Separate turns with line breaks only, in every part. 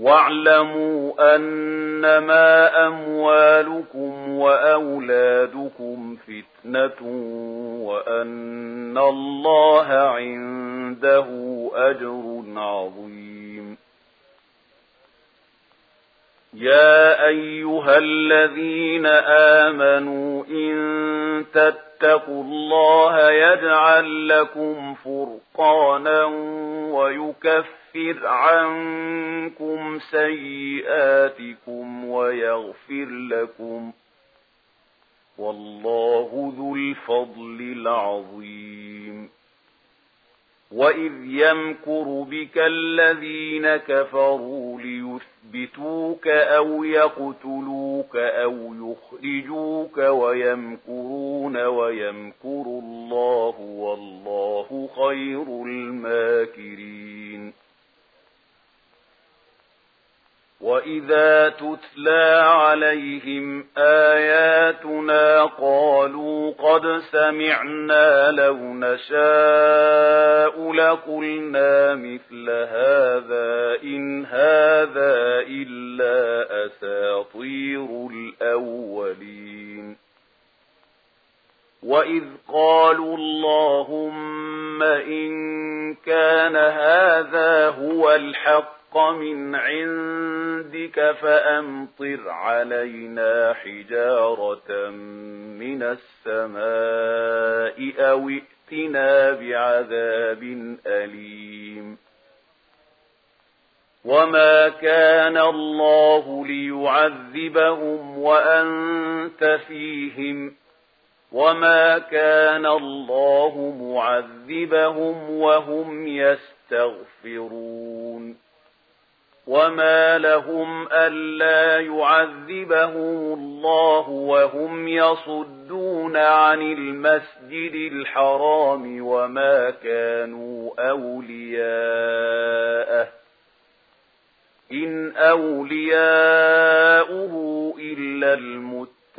واعلموا أنما أموالكم وأولادكم فتنة وأن الله عنده أجر عظيم. يا أيها الذين آمنوا إن تتقوا الله يجعل لكم فرقانا ويكفر عنكم سيئاتكم ويغفر لكم والله ذو الفضل العظيم. وإذ يمكر بك الذين كفروا ليثبتوا يثبتوك أو يقتلوك أو يخرجوك ويمكرون ويمكر الله والله خير الماكرين وإذا تتلى عليهم آياتنا قالوا قد سمعنا لو نشاء لقلنا مثل هذا إن هذا وَإِذْ قَالُوا اللَّهُمَّ إِن كَانَ هَذَا هُوَ الْحَقَّ مِنْ عِندِكَ فَأَمْطِرْ عَلَيْنَا حِجَارَةً مِنَ السَّمَاءِ أَوْ ائتنا بِعَذَابٍ أَلِيمٍ وما كان الله ليعذبهم وأنت فيهم وما كان الله معذبهم وهم يستغفرون وما لهم ألا يعذبهم الله وهم يصدون عن المسجد الحرام وما كانوا أولياءه إن أولياؤه إلا الْمُتَّقُونَ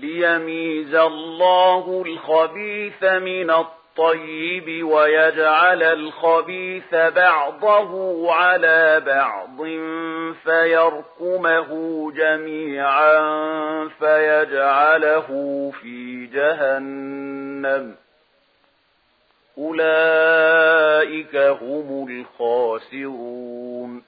ليميز الله الخبيث من الطيب ويجعل الخبيث بعضه على بعض فيرقمه جميعا فيجعله في جهنم أولئك هم الخاسرون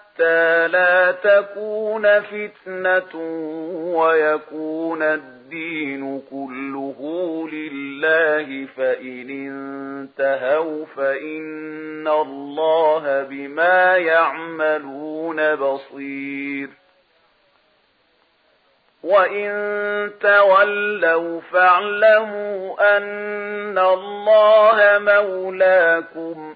حتى لا تكون فتنة ويكون الدين كله لله فإن انتهوا فإن الله بما يعملون بصير وَإِن تَوَلَّوْا فَاعْلَمُوا أَنَّ اللَّهَ مَوْلَاكُمْ